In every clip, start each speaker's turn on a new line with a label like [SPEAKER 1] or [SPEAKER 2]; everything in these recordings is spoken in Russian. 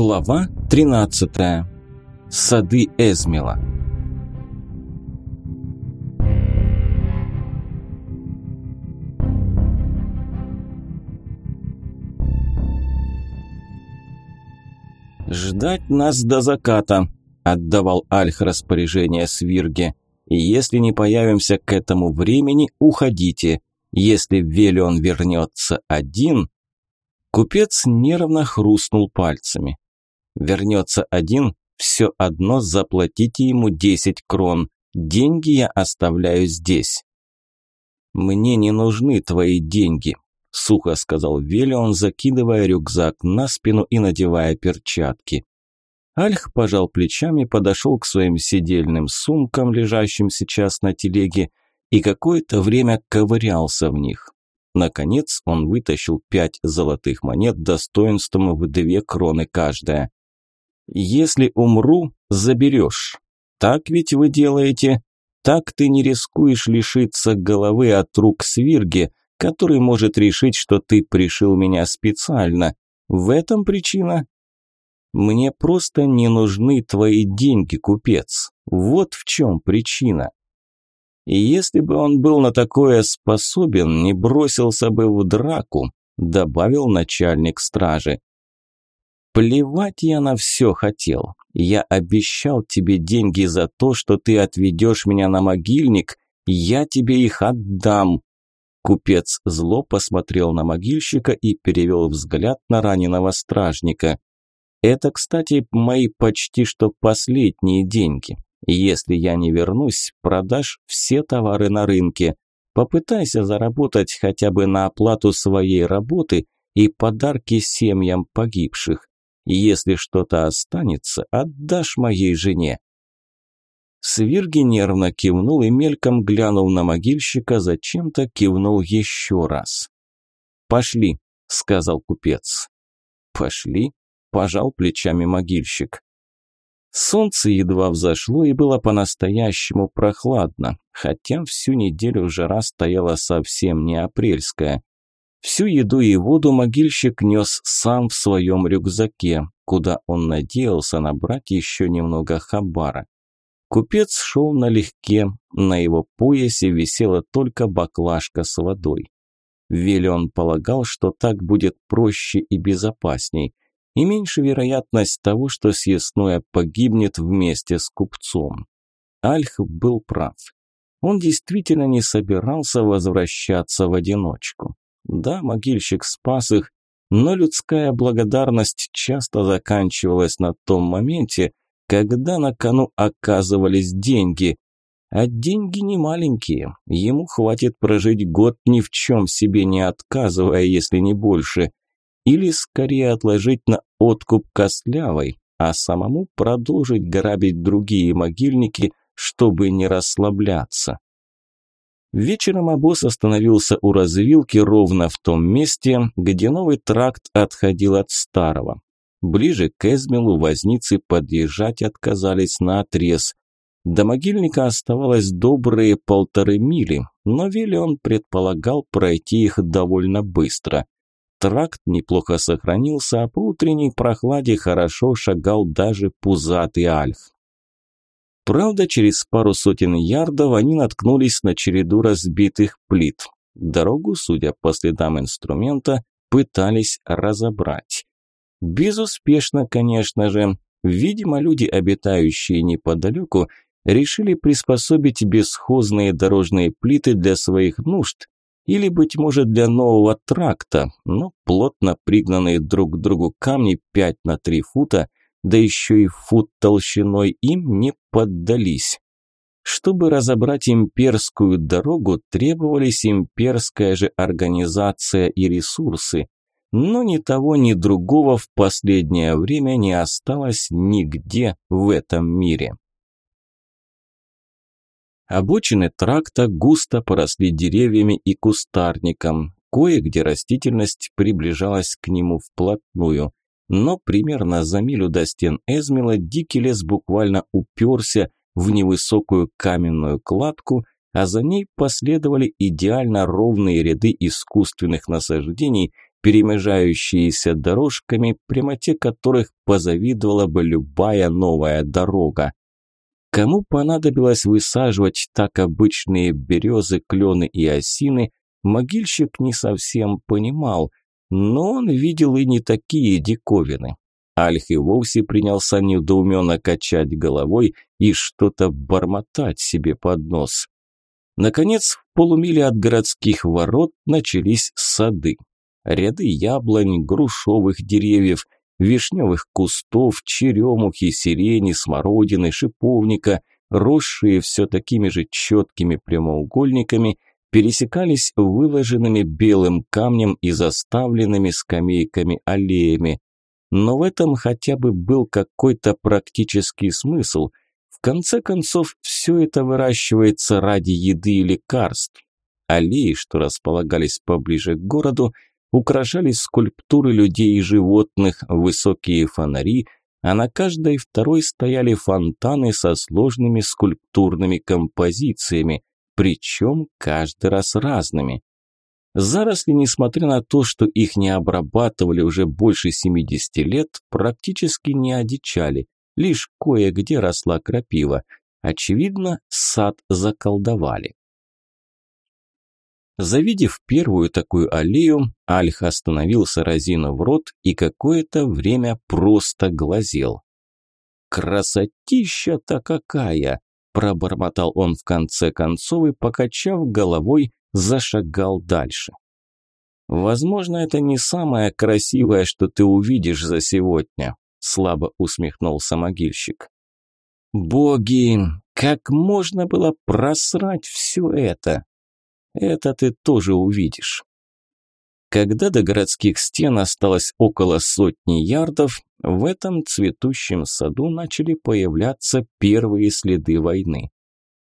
[SPEAKER 1] Глава 13. Сады Эзмела. «Ждать нас до заката», – отдавал Альх распоряжение Свирге. «И если не появимся к этому времени, уходите. Если Велион вернется один...» Купец нервно хрустнул пальцами. Вернется один, все одно заплатите ему 10 крон. Деньги я оставляю здесь. Мне не нужны твои деньги, сухо сказал Велион, закидывая рюкзак на спину и надевая перчатки. Альх пожал плечами, подошел к своим сидельным сумкам, лежащим сейчас на телеге, и какое-то время ковырялся в них. Наконец он вытащил пять золотых монет достоинством в две кроны каждая. «Если умру, заберешь. Так ведь вы делаете? Так ты не рискуешь лишиться головы от рук свирги, который может решить, что ты пришил меня специально. В этом причина?» «Мне просто не нужны твои деньги, купец. Вот в чем причина». И если бы он был на такое способен, не бросился бы в драку, добавил начальник стражи. Плевать я на все хотел. Я обещал тебе деньги за то, что ты отведешь меня на могильник, я тебе их отдам. Купец зло посмотрел на могильщика и перевел взгляд на раненого стражника. Это, кстати, мои почти что последние деньги. Если я не вернусь, продашь все товары на рынке. Попытайся заработать хотя бы на оплату своей работы и подарки семьям погибших. Если что-то останется, отдашь моей жене». Свирги нервно кивнул и мельком глянул на могильщика, зачем-то кивнул еще раз. «Пошли», – сказал купец. «Пошли», – пожал плечами могильщик. Солнце едва взошло и было по-настоящему прохладно, хотя всю неделю жара стояла совсем не апрельская. Всю еду и воду могильщик нес сам в своем рюкзаке, куда он надеялся набрать еще немного хабара. Купец шел налегке, на его поясе висела только баклажка с водой. Велион полагал, что так будет проще и безопасней – и меньше вероятность того, что съестное погибнет вместе с купцом. Альх был прав. Он действительно не собирался возвращаться в одиночку. Да, могильщик спас их, но людская благодарность часто заканчивалась на том моменте, когда на кону оказывались деньги. А деньги не маленькие, ему хватит прожить год ни в чем себе не отказывая, если не больше или скорее отложить на откуп костлявой, а самому продолжить грабить другие могильники, чтобы не расслабляться. Вечером обоз остановился у развилки ровно в том месте, где новый тракт отходил от старого. Ближе к Эзмелу возницы подъезжать отказались на отрез. До могильника оставалось добрые полторы мили, но Виллион предполагал пройти их довольно быстро – Тракт неплохо сохранился, а по утренней прохладе хорошо шагал даже пузатый альф. Правда, через пару сотен ярдов они наткнулись на череду разбитых плит. Дорогу, судя по следам инструмента, пытались разобрать. Безуспешно, конечно же. Видимо, люди, обитающие неподалеку, решили приспособить бесхозные дорожные плиты для своих нужд или, быть может, для нового тракта, но плотно пригнанные друг к другу камни 5 на 3 фута, да еще и фут толщиной им не поддались. Чтобы разобрать имперскую дорогу, требовались имперская же организация и ресурсы, но ни того, ни другого в последнее время не осталось нигде в этом мире. Обочины тракта густо поросли деревьями и кустарником. Кое-где растительность приближалась к нему вплотную. Но примерно за милю до стен Эзмела дикий лес буквально уперся в невысокую каменную кладку, а за ней последовали идеально ровные ряды искусственных насаждений, перемежающиеся дорожками, прямоте которых позавидовала бы любая новая дорога. Кому понадобилось высаживать так обычные березы, клены и осины, могильщик не совсем понимал, но он видел и не такие диковины. Альх и вовсе принялся недоуменно качать головой и что-то бормотать себе под нос. Наконец, в полумиле от городских ворот начались сады. Ряды яблонь, грушовых деревьев, вишневых кустов, черемухи, сирени, смородины, шиповника, росшие все такими же четкими прямоугольниками, пересекались выложенными белым камнем и заставленными скамейками аллеями. Но в этом хотя бы был какой-то практический смысл – в конце концов, все это выращивается ради еды и лекарств. Аллеи, что располагались поближе к городу, украшали скульптуры людей и животных, высокие фонари, а на каждой второй стояли фонтаны со сложными скульптурными композициями, причем каждый раз разными. Заросли, несмотря на то, что их не обрабатывали уже больше 70 лет, практически не одичали – лишь кое-где росла крапива. Очевидно, сад заколдовали. Завидев первую такую аллею, Альх остановился разинув рот и какое-то время просто глазел. «Красотища-то какая!» – пробормотал он в конце концов и, покачав головой, зашагал дальше. «Возможно, это не самое красивое, что ты увидишь за сегодня слабо усмехнулся могильщик. Боги, как можно было просрать все это? Это ты тоже увидишь. Когда до городских стен осталось около сотни ярдов, в этом цветущем саду начали появляться первые следы войны.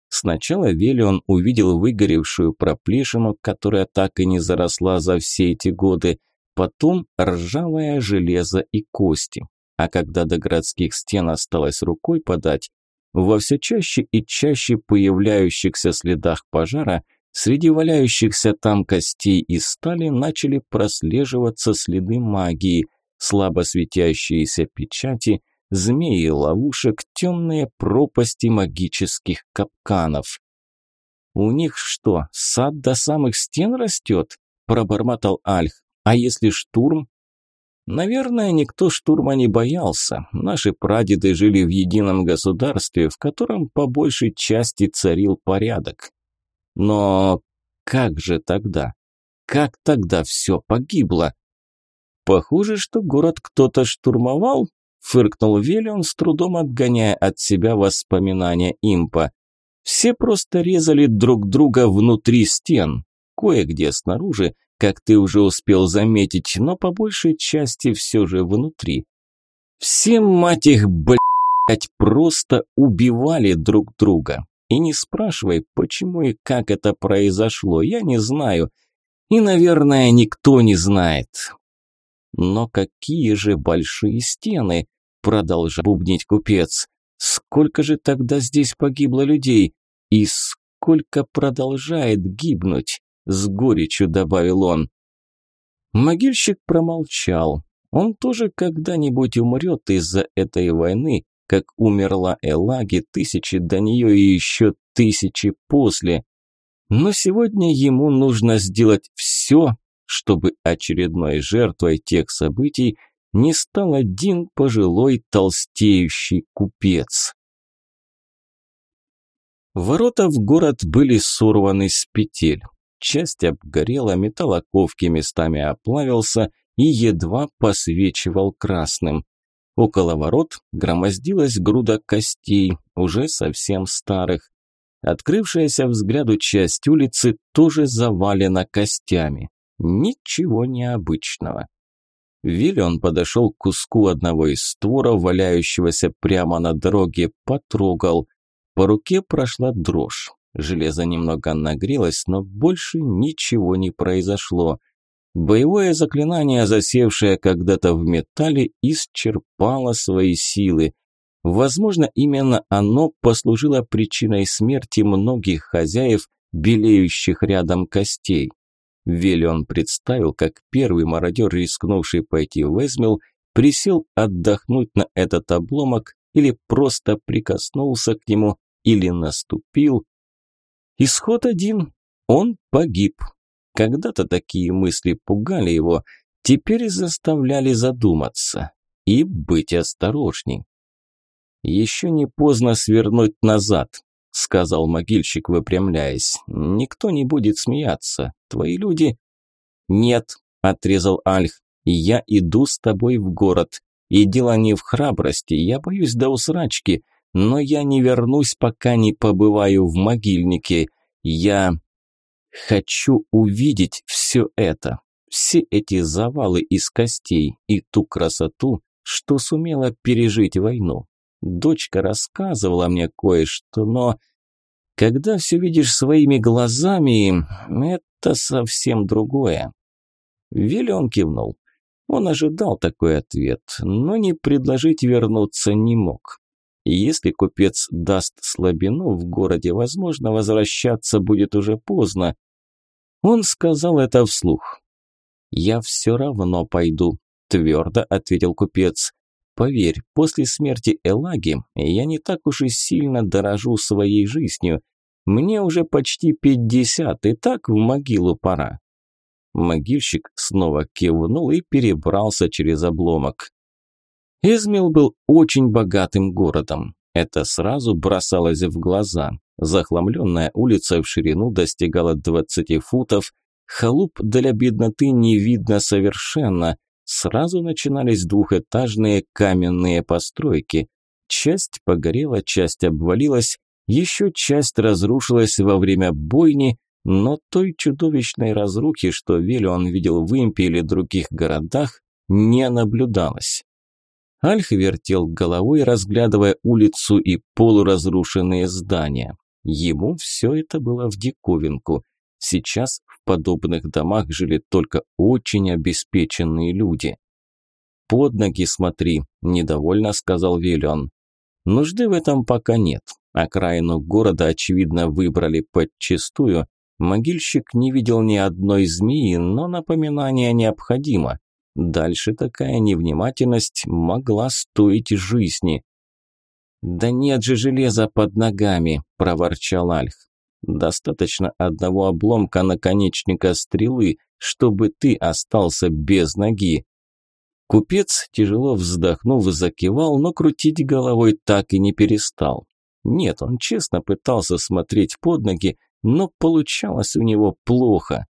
[SPEAKER 1] Сначала Велион увидел выгоревшую проплешину, которая так и не заросла за все эти годы, потом ржавое железо и кости а когда до городских стен осталось рукой подать, во все чаще и чаще появляющихся следах пожара среди валяющихся там костей и стали начали прослеживаться следы магии, слабо светящиеся печати, змеи ловушек, темные пропасти магических капканов. «У них что, сад до самых стен растет?» – пробормотал Альх. «А если штурм?» Наверное, никто штурма не боялся. Наши прадеды жили в едином государстве, в котором по большей части царил порядок. Но как же тогда? Как тогда все погибло? Похоже, что город кто-то штурмовал, фыркнул Велион, с трудом отгоняя от себя воспоминания импа. Все просто резали друг друга внутри стен. Кое-где снаружи как ты уже успел заметить, но по большей части все же внутри. Все, мать их, блядь, просто убивали друг друга. И не спрашивай, почему и как это произошло, я не знаю. И, наверное, никто не знает. Но какие же большие стены, продолжал бубнить купец. Сколько же тогда здесь погибло людей? И сколько продолжает гибнуть? с горечью добавил он. Могильщик промолчал. Он тоже когда-нибудь умрет из-за этой войны, как умерла Элаги тысячи до нее и еще тысячи после. Но сегодня ему нужно сделать все, чтобы очередной жертвой тех событий не стал один пожилой толстеющий купец. Ворота в город были сорваны с петель. Часть обгорела, металл оковки местами оплавился и едва посвечивал красным. Около ворот громоздилась груда костей, уже совсем старых. Открывшаяся взгляду часть улицы тоже завалена костями. Ничего необычного. Виллион подошел к куску одного из створов, валяющегося прямо на дороге, потрогал. По руке прошла дрожь. Железо немного нагрелось, но больше ничего не произошло. Боевое заклинание, засевшее когда-то в металле, исчерпало свои силы. Возможно, именно оно послужило причиной смерти многих хозяев, белеющих рядом костей. Велион представил, как первый мародер, рискнувший пойти в Эзмил, присел отдохнуть на этот обломок или просто прикоснулся к нему, или наступил. Исход один – он погиб. Когда-то такие мысли пугали его, теперь заставляли задуматься и быть осторожней. «Еще не поздно свернуть назад», – сказал могильщик, выпрямляясь. «Никто не будет смеяться. Твои люди...» «Нет», – отрезал Альх, – «я иду с тобой в город. И дело не в храбрости, я боюсь до усрачки, но я не вернусь, пока не побываю в могильнике. Я хочу увидеть все это, все эти завалы из костей и ту красоту, что сумела пережить войну. Дочка рассказывала мне кое-что, но когда все видишь своими глазами, это совсем другое. Виллион кивнул. Он ожидал такой ответ, но не предложить вернуться не мог. Если купец даст слабину в городе, возможно, возвращаться будет уже поздно. Он сказал это вслух. «Я все равно пойду», – твердо ответил купец. Поверь, после смерти Элаги я не так уж и сильно дорожу своей жизнью. Мне уже почти пятьдесят, и так в могилу пора. Могильщик снова кивнул и перебрался через обломок. Эзмил был очень богатым городом. Это сразу бросалось в глаза. Захламленная улица в ширину достигала 20 футов, халуп для бедноты не видно совершенно, сразу начинались двухэтажные каменные постройки. Часть погорела, часть обвалилась, еще часть разрушилась во время бойни, но той чудовищной разрухи, что Велион видел в Импе или других городах, не наблюдалось. Альх вертел головой, разглядывая улицу и полуразрушенные здания. Ему все это было в диковинку. Сейчас подобных домах жили только очень обеспеченные люди. «Под ноги смотри», – недовольно сказал Виллион. «Нужды в этом пока нет. Окраину города, очевидно, выбрали подчистую. Могильщик не видел ни одной змеи, но напоминание необходимо. Дальше такая невнимательность могла стоить жизни». «Да нет же железа под ногами», – проворчал Альх. Достаточно одного обломка наконечника стрелы, чтобы ты остался без ноги. Купец, тяжело вздохнув, закивал, но крутить головой так и не перестал. Нет, он честно пытался смотреть под ноги, но получалось у него плохо.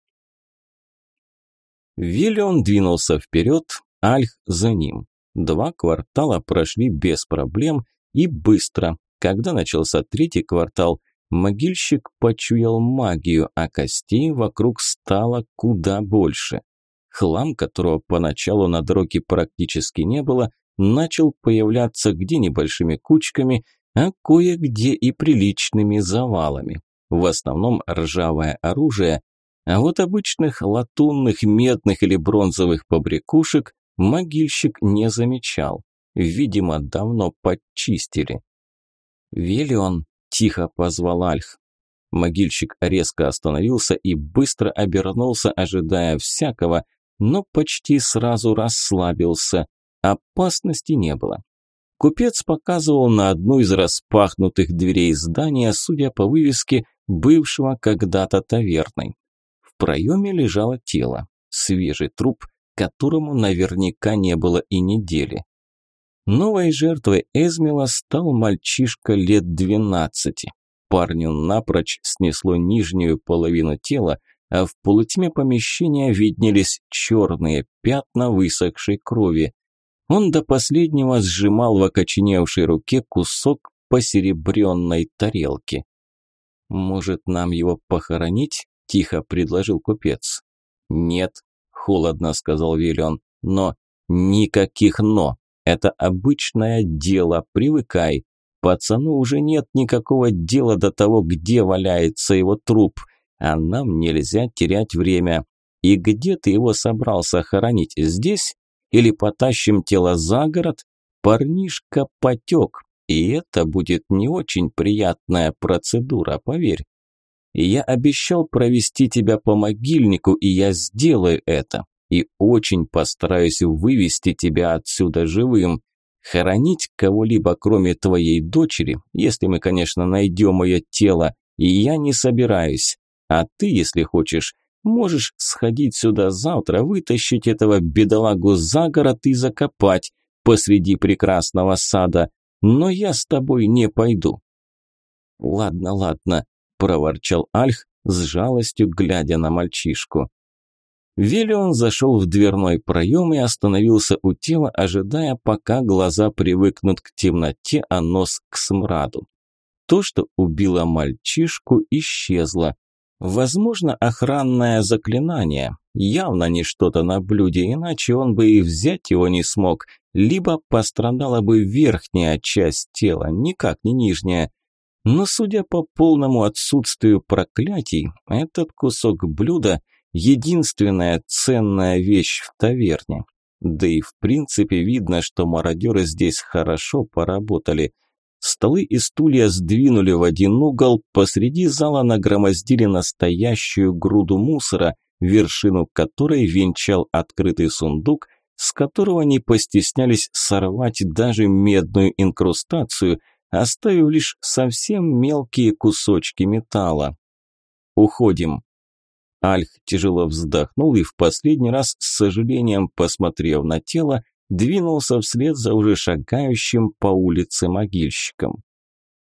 [SPEAKER 1] Виллион двинулся вперед, Альх за ним. Два квартала прошли без проблем и быстро. Когда начался третий квартал – Могильщик почуял магию, а костей вокруг стало куда больше. Хлам, которого поначалу на дороге практически не было, начал появляться где небольшими кучками, а кое-где и приличными завалами. В основном ржавое оружие, а вот обычных латунных, медных или бронзовых побрякушек могильщик не замечал. Видимо, давно подчистили. «Велион, тихо позвал Альх. Могильщик резко остановился и быстро обернулся, ожидая всякого, но почти сразу расслабился. Опасности не было. Купец показывал на одну из распахнутых дверей здания, судя по вывеске, бывшего когда-то таверной. Проеме лежало тело, свежий труп, которому наверняка не было и недели. Новой жертвой Эзмила стал мальчишка лет двенадцати. Парню напрочь снесло нижнюю половину тела, а в полутьме помещения виднелись черные пятна высохшей крови. Он до последнего сжимал в окоченевшей руке кусок посеребренной тарелки. «Может, нам его похоронить?» – тихо предложил купец. «Нет», – холодно сказал Виллион, – «но никаких «но». Это обычное дело, привыкай. Пацану уже нет никакого дела до того, где валяется его труп, а нам нельзя терять время. И где ты его собрался хоронить? Здесь? Или потащим тело за город? Парнишка потек, и это будет не очень приятная процедура, поверь. Я обещал провести тебя по могильнику, и я сделаю это. И очень постараюсь вывести тебя отсюда живым. Хоронить кого-либо, кроме твоей дочери, если мы, конечно, найдем ее тело, и я не собираюсь. А ты, если хочешь, можешь сходить сюда завтра, вытащить этого бедолагу за город и закопать посреди прекрасного сада. Но я с тобой не пойду. Ладно, ладно, проворчал Альх с жалостью, глядя на мальчишку. Велион зашел в дверной проем и остановился у тела, ожидая, пока глаза привыкнут к темноте, а нос к смраду. То, что убило мальчишку, исчезло. Возможно, охранное заклинание. Явно не что-то на блюде, иначе он бы и взять его не смог. Либо пострадала бы верхняя часть тела, никак не нижняя. Но судя по полному отсутствию проклятий, этот кусок блюда – единственная ценная вещь в таверне. Да и в принципе видно, что мародеры здесь хорошо поработали. Столы и стулья сдвинули в один угол, посреди зала нагромоздили настоящую груду мусора, вершину которой венчал открытый сундук, с которого не постеснялись сорвать даже медную инкрустацию – оставив лишь совсем мелкие кусочки металла. «Уходим». Альх тяжело вздохнул и в последний раз, с сожалением посмотрев на тело, двинулся вслед за уже шагающим по улице могильщиком.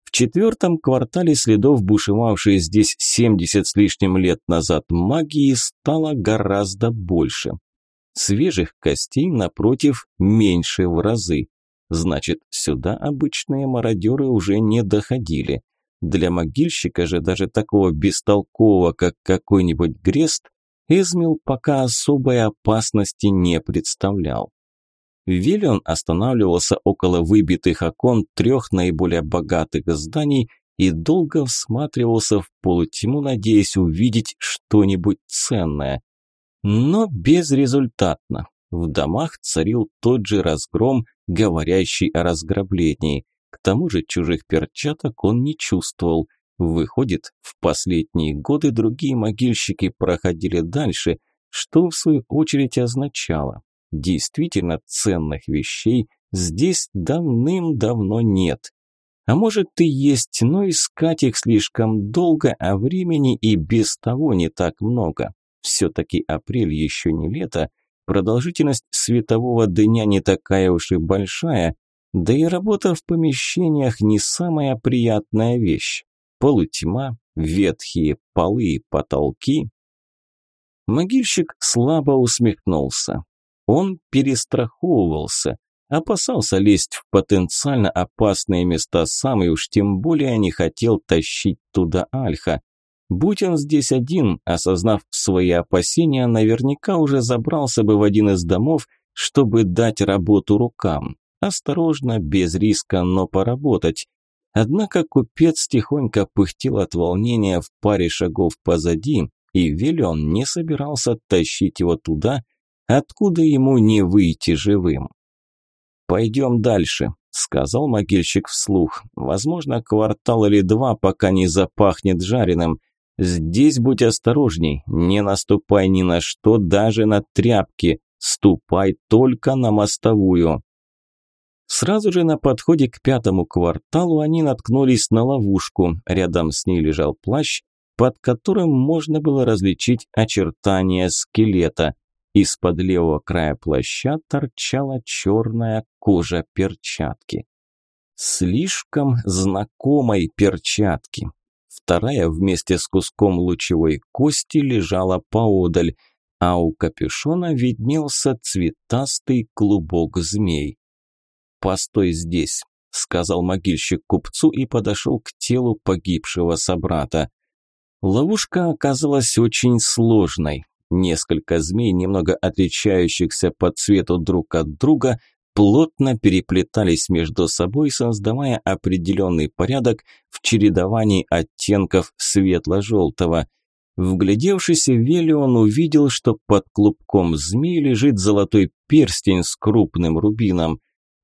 [SPEAKER 1] В четвертом квартале следов, бушевавшей здесь 70 с лишним лет назад магии, стало гораздо больше. Свежих костей, напротив, меньше в разы. Значит, сюда обычные мародеры уже не доходили. Для могильщика же даже такого бестолкового, как какой-нибудь Грест, Эзмил пока особой опасности не представлял. Виллион останавливался около выбитых окон трех наиболее богатых зданий и долго всматривался в полутьму, надеясь увидеть что-нибудь ценное. Но безрезультатно. В домах царил тот же разгром, говорящий о разграблении. К тому же чужих перчаток он не чувствовал. Выходит, в последние годы другие могильщики проходили дальше, что в свою очередь означало, действительно ценных вещей здесь давным-давно нет. А может и есть, но искать их слишком долго, а времени и без того не так много. Все-таки апрель еще не лето, Продолжительность светового дня не такая уж и большая, да и работа в помещениях не самая приятная вещь. Полутьма, ветхие полы и потолки. Могильщик слабо усмехнулся. Он перестраховывался, опасался лезть в потенциально опасные места сам и уж тем более не хотел тащить туда Альха. Будь он здесь один, осознав свои опасения, наверняка уже забрался бы в один из домов, чтобы дать работу рукам. Осторожно, без риска, но поработать. Однако купец тихонько пыхтел от волнения в паре шагов позади, и Велион не собирался тащить его туда, откуда ему не выйти живым. «Пойдем дальше», – сказал могильщик вслух. «Возможно, квартал или два, пока не запахнет жареным. Здесь будь осторожней, не наступай ни на что, даже на тряпки, ступай только на мостовую. Сразу же на подходе к пятому кварталу они наткнулись на ловушку, рядом с ней лежал плащ, под которым можно было различить очертания скелета. Из-под левого края плаща торчала черная кожа перчатки. Слишком знакомой перчатки. Вторая вместе с куском лучевой кости лежала поодаль, а у капюшона виднелся цветастый клубок змей. «Постой здесь», – сказал могильщик купцу и подошел к телу погибшего собрата. Ловушка оказалась очень сложной. Несколько змей, немного отличающихся по цвету друг от друга, плотно переплетались между собой, создавая определенный порядок в чередовании оттенков светло-желтого. Вглядевшись в Велион увидел, что под клубком змей лежит золотой перстень с крупным рубином.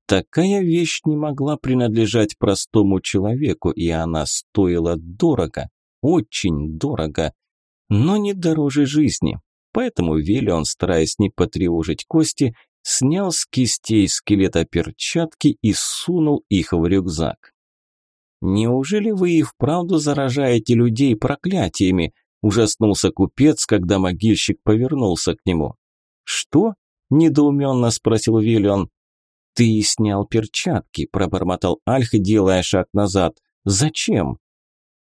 [SPEAKER 1] Такая вещь не могла принадлежать простому человеку, и она стоила дорого, очень дорого, но не дороже жизни. Поэтому Велион, стараясь не потревожить кости, снял с кистей скелета перчатки и сунул их в рюкзак. «Неужели вы и вправду заражаете людей проклятиями?» – ужаснулся купец, когда могильщик повернулся к нему. «Что?» – недоуменно спросил Виллион. «Ты снял перчатки», – пробормотал Альх, делая шаг назад. «Зачем?»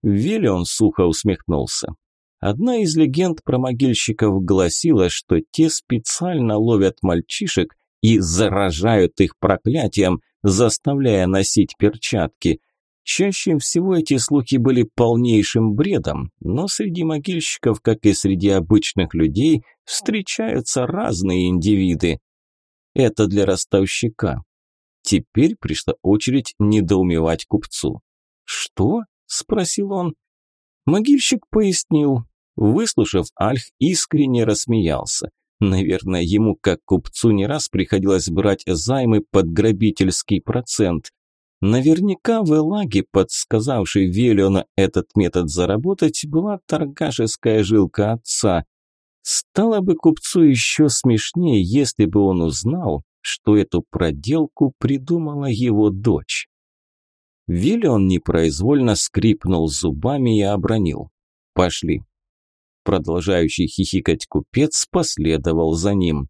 [SPEAKER 1] Виллион сухо усмехнулся. Одна из легенд про могильщиков гласила, что те специально ловят мальчишек и заражают их проклятием, заставляя носить перчатки. Чаще всего эти слухи были полнейшим бредом, но среди могильщиков, как и среди обычных людей, встречаются разные индивиды. Это для ростовщика. Теперь пришла очередь недоумевать купцу. «Что?» – спросил он. Могильщик пояснил, Выслушав, Альх искренне рассмеялся. Наверное, ему, как купцу, не раз приходилось брать займы под грабительский процент. Наверняка в Элаге, подсказавший Велиона этот метод заработать, была торгашеская жилка отца. Стало бы купцу еще смешнее, если бы он узнал, что эту проделку придумала его дочь. Виллион непроизвольно скрипнул зубами и обронил. «Пошли, Продолжающий хихикать купец последовал за ним.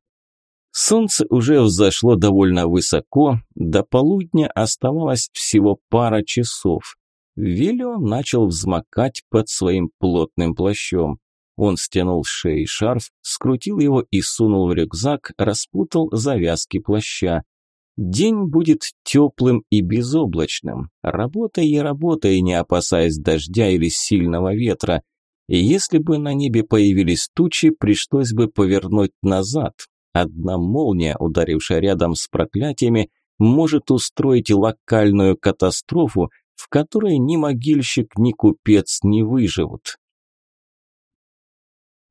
[SPEAKER 1] Солнце уже взошло довольно высоко, до полудня оставалось всего пара часов. Виллион начал взмокать под своим плотным плащом. Он стянул с шеи шарф, скрутил его и сунул в рюкзак, распутал завязки плаща. День будет теплым и безоблачным. Работай и работай, не опасаясь дождя или сильного ветра. И если бы на небе появились тучи, пришлось бы повернуть назад. Одна молния, ударившая рядом с проклятиями, может устроить локальную катастрофу, в которой ни могильщик, ни купец не выживут.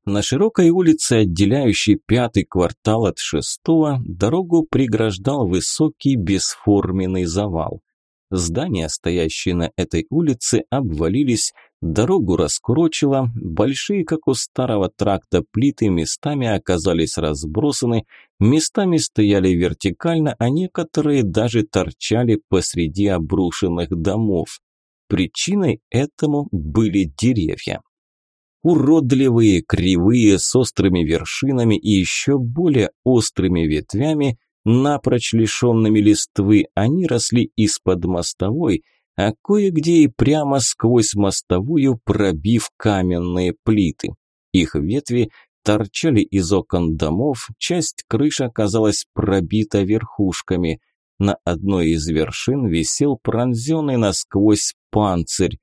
[SPEAKER 1] На широкой улице, отделяющей пятый квартал от шестого, дорогу преграждал высокий бесформенный завал. Здания, стоящие на этой улице, обвалились, Дорогу раскурочило, большие, как у старого тракта, плиты местами оказались разбросаны, местами стояли вертикально, а некоторые даже торчали посреди обрушенных домов. Причиной этому были деревья. Уродливые, кривые, с острыми вершинами и еще более острыми ветвями, напрочь лишенными листвы, они росли из-под мостовой – а кое-где и прямо сквозь мостовую пробив каменные плиты. Их ветви торчали из окон домов, часть крыши оказалась пробита верхушками. На одной из вершин висел пронзенный насквозь панцирь.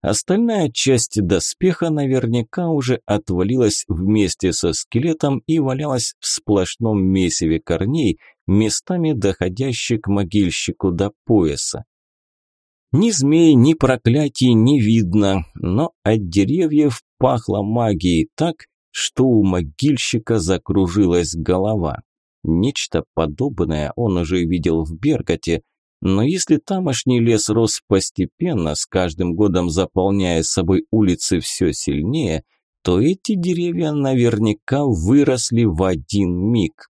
[SPEAKER 1] Остальная часть доспеха наверняка уже отвалилась вместе со скелетом и валялась в сплошном месиве корней, местами доходящих к могильщику до пояса. Ни змей, ни проклятий не видно, но от деревьев пахло магией так, что у могильщика закружилась голова. Нечто подобное он уже видел в Берготе, но если тамошний лес рос постепенно, с каждым годом заполняя собой улицы все сильнее, то эти деревья наверняка выросли в один миг.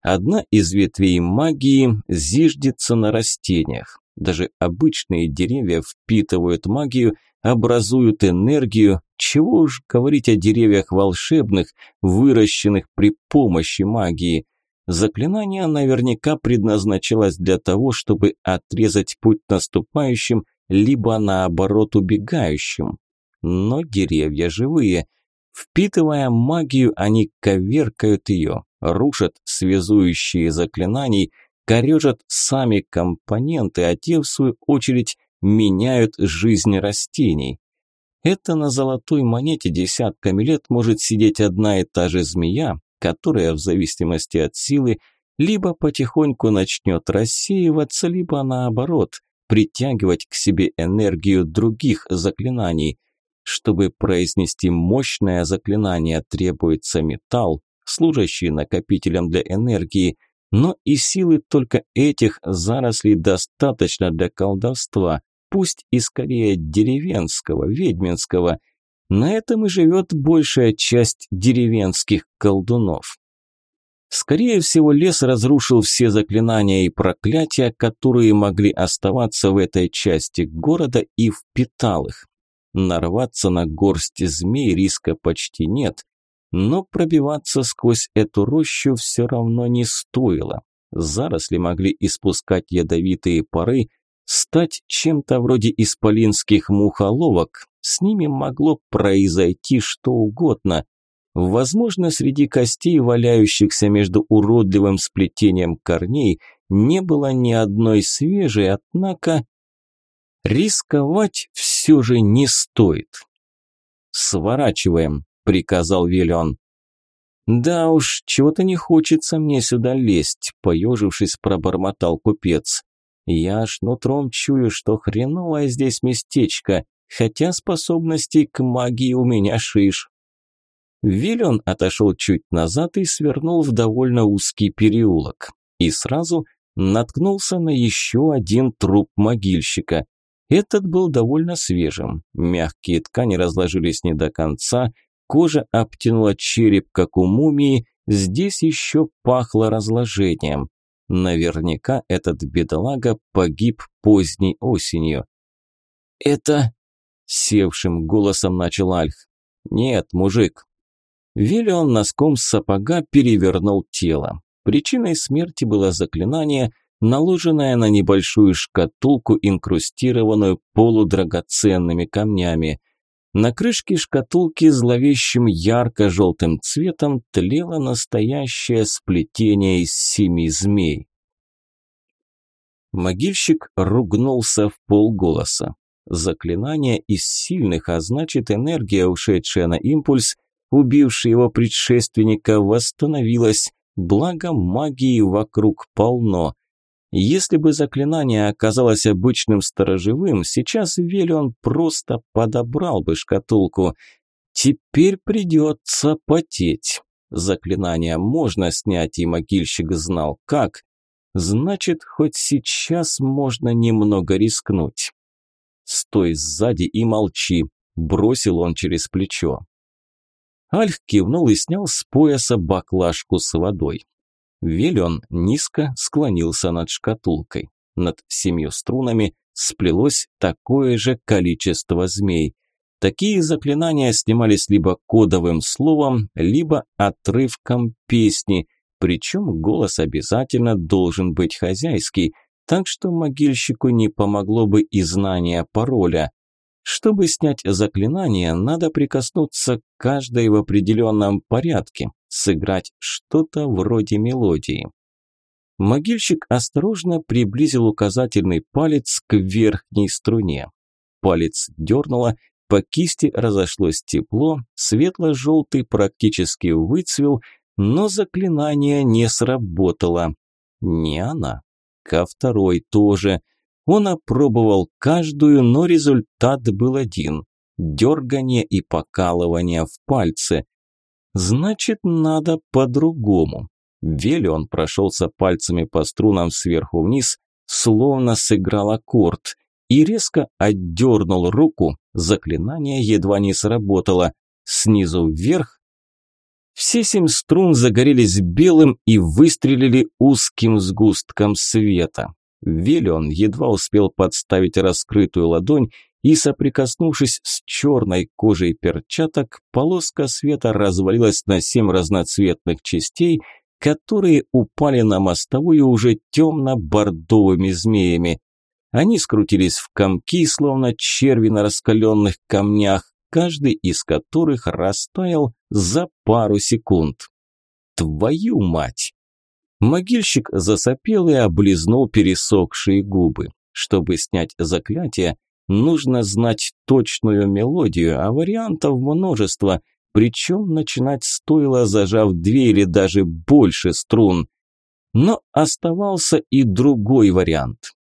[SPEAKER 1] Одна из ветвей магии зиждется на растениях. Даже обычные деревья впитывают магию, образуют энергию, чего уж говорить о деревьях волшебных, выращенных при помощи магии. Заклинание наверняка предназначалось для того, чтобы отрезать путь наступающим, либо наоборот убегающим. Но деревья живые. Впитывая магию, они коверкают ее, рушат связующие заклинаний, корежат сами компоненты, а те, в свою очередь, меняют жизнь растений. Это на золотой монете десятками лет может сидеть одна и та же змея, которая в зависимости от силы либо потихоньку начнет рассеиваться, либо наоборот, притягивать к себе энергию других заклинаний. Чтобы произнести мощное заклинание, требуется металл, служащий накопителем для энергии – но и силы только этих зарослей достаточно для колдовства, пусть и скорее деревенского, ведьминского. На этом и живет большая часть деревенских колдунов. Скорее всего, лес разрушил все заклинания и проклятия, которые могли оставаться в этой части города и впитал их. Нарваться на горсть змей риска почти нет, но пробиваться сквозь эту рощу все равно не стоило. Заросли могли испускать ядовитые пары, стать чем-то вроде исполинских мухоловок, с ними могло произойти что угодно. Возможно, среди костей, валяющихся между уродливым сплетением корней, не было ни одной свежей, однако рисковать все же не стоит. «Сворачиваем», – приказал Виллион. «Да уж, чего-то не хочется мне сюда лезть», – поежившись, пробормотал купец. «Я аж нутром чую, что хреновое здесь местечко, хотя способностей к магии у меня шиш». Виллион отошел чуть назад и свернул в довольно узкий переулок. И сразу наткнулся на еще один труп могильщика. Этот был довольно свежим. Мягкие ткани разложились не до конца, Кожа обтянула череп, как у мумии, здесь еще пахло разложением. Наверняка этот бедолага погиб поздней осенью. «Это...» – севшим голосом начал Альх. «Нет, мужик». Виллион носком сапога перевернул тело. Причиной смерти было заклинание, наложенное на небольшую шкатулку, инкрустированную полудрагоценными камнями. На крышке шкатулки зловещим ярко-желтым цветом тлело настоящее сплетение из семи змей. Могильщик ругнулся в полголоса. Заклинание из сильных, а значит энергия, ушедшая на импульс, убивший его предшественника, восстановилась, благо магии вокруг полно. Если бы заклинание оказалось обычным сторожевым, сейчас Велион просто подобрал бы шкатулку. Теперь придется потеть. Заклинание можно снять, и могильщик знал как. Значит, хоть сейчас можно немного рискнуть. «Стой сзади и молчи», – бросил он через плечо. Альх кивнул и снял с пояса баклажку с водой. Велион низко склонился над шкатулкой. Над семью струнами сплелось такое же количество змей. Такие заклинания снимались либо кодовым словом, либо отрывком песни, причем голос обязательно должен быть хозяйский, так что могильщику не помогло бы и знание пароля. Чтобы снять заклинание, надо прикоснуться к каждой в определенном порядке, сыграть что-то вроде мелодии. Могильщик осторожно приблизил указательный палец к верхней струне. Палец дернуло, по кисти разошлось тепло, светло-желтый практически выцвел, но заклинание не сработало. Не она. Ко второй тоже – он опробовал каждую, но результат был один – дергание и покалывание в пальце. Значит, надо по-другому. Велион прошелся пальцами по струнам сверху вниз, словно сыграл аккорд, и резко отдернул руку, заклинание едва не сработало. Снизу вверх все семь струн загорелись белым и выстрелили узким сгустком света. Виллион едва успел подставить раскрытую ладонь, и, соприкоснувшись с черной кожей перчаток, полоска света развалилась на семь разноцветных частей, которые упали на мостовую уже темно-бордовыми змеями. Они скрутились в комки, словно черви на раскаленных камнях, каждый из которых растаял за пару секунд. Твою мать! Могильщик засопел и облизнул пересохшие губы. Чтобы снять заклятие, нужно знать точную мелодию, а вариантов множество, причем начинать стоило, зажав две или даже больше струн. Но оставался и другой вариант.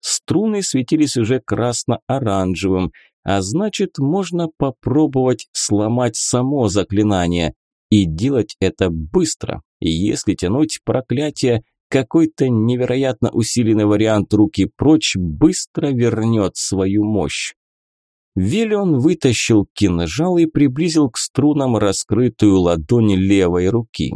[SPEAKER 1] Струны светились уже красно-оранжевым, а значит, можно попробовать сломать само заклинание. И делать это быстро, если тянуть проклятие, какой-то невероятно усиленный вариант руки прочь быстро вернет свою мощь. Виллион вытащил кинжал и приблизил к струнам раскрытую ладонь левой руки.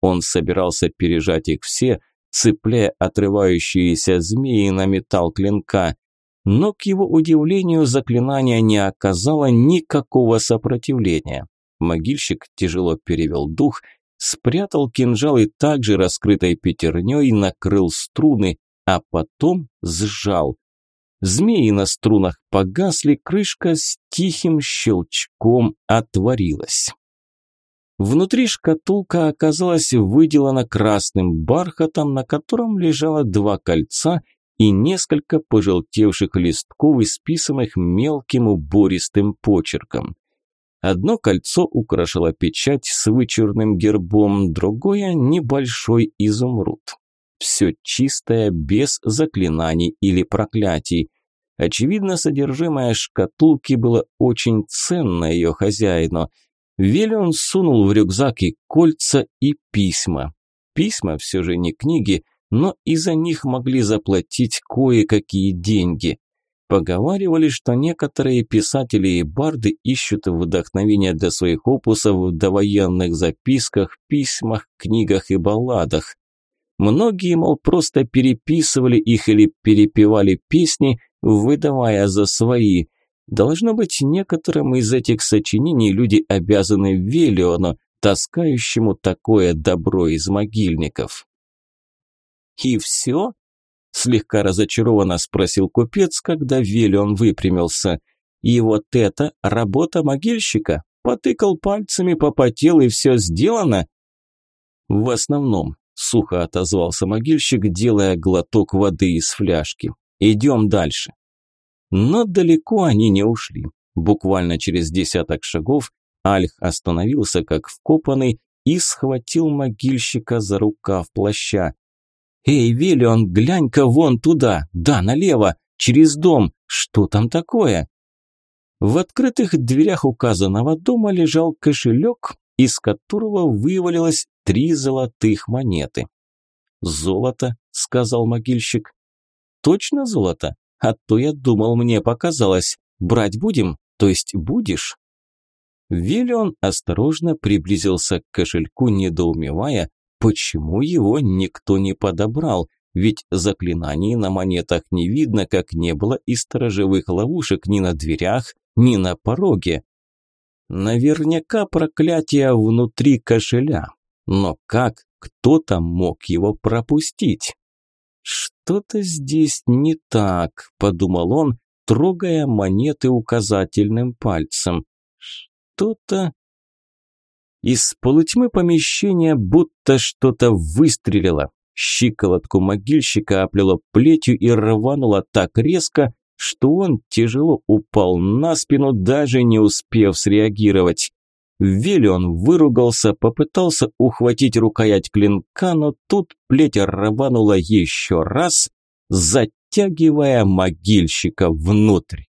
[SPEAKER 1] Он собирался пережать их все, цепляя отрывающиеся змеи на металл клинка, но, к его удивлению, заклинание не оказало никакого сопротивления. Могильщик тяжело перевел дух, спрятал кинжал и также раскрытой пятерней накрыл струны, а потом сжал. Змеи на струнах погасли, крышка с тихим щелчком отворилась. Внутри шкатулка оказалась выделана красным бархатом, на котором лежало два кольца и несколько пожелтевших листков, исписанных мелким убористым почерком. Одно кольцо украшало печать с вычурным гербом, другое – небольшой изумруд. Все чистое, без заклинаний или проклятий. Очевидно, содержимое шкатулки было очень ценно ее хозяину. Велион сунул в рюкзак и кольца, и письма. Письма все же не книги, но и за них могли заплатить кое-какие деньги. Поговаривали, что некоторые писатели и барды ищут вдохновение для своих опусов в довоенных записках, письмах, книгах и балладах. Многие, мол, просто переписывали их или перепевали песни, выдавая за свои. Должно быть, некоторым из этих сочинений люди обязаны Велиону, таскающему такое добро из могильников. «И все?» – слегка разочарованно спросил купец, когда Велион выпрямился. «И вот это работа могильщика? Потыкал пальцами, попотел и все сделано?» «В основном», – сухо отозвался могильщик, делая глоток воды из фляжки. «Идем дальше». Но далеко они не ушли. Буквально через десяток шагов Альх остановился как вкопанный и схватил могильщика за рукав плаща. «Эй, Виллион, глянь-ка вон туда, да, налево, через дом, что там такое?» В открытых дверях указанного дома лежал кошелек, из которого вывалилось три золотых монеты. «Золото», – сказал могильщик. «Точно золото? А то я думал, мне показалось. Брать будем? То есть будешь?» Виллион осторожно приблизился к кошельку, недоумевая, Почему его никто не подобрал? Ведь заклинаний на монетах не видно, как не было и сторожевых ловушек ни на дверях, ни на пороге. Наверняка проклятие внутри кошеля. Но как кто-то мог его пропустить? Что-то здесь не так, подумал он, трогая монеты указательным пальцем. Что-то из полутьмы помещения будто что-то выстрелило. Щиколотку могильщика оплело плетью и рвануло так резко, что он тяжело упал на спину, даже не успев среагировать. Велион выругался, попытался ухватить рукоять клинка, но тут плеть рванула еще раз, затягивая могильщика внутрь.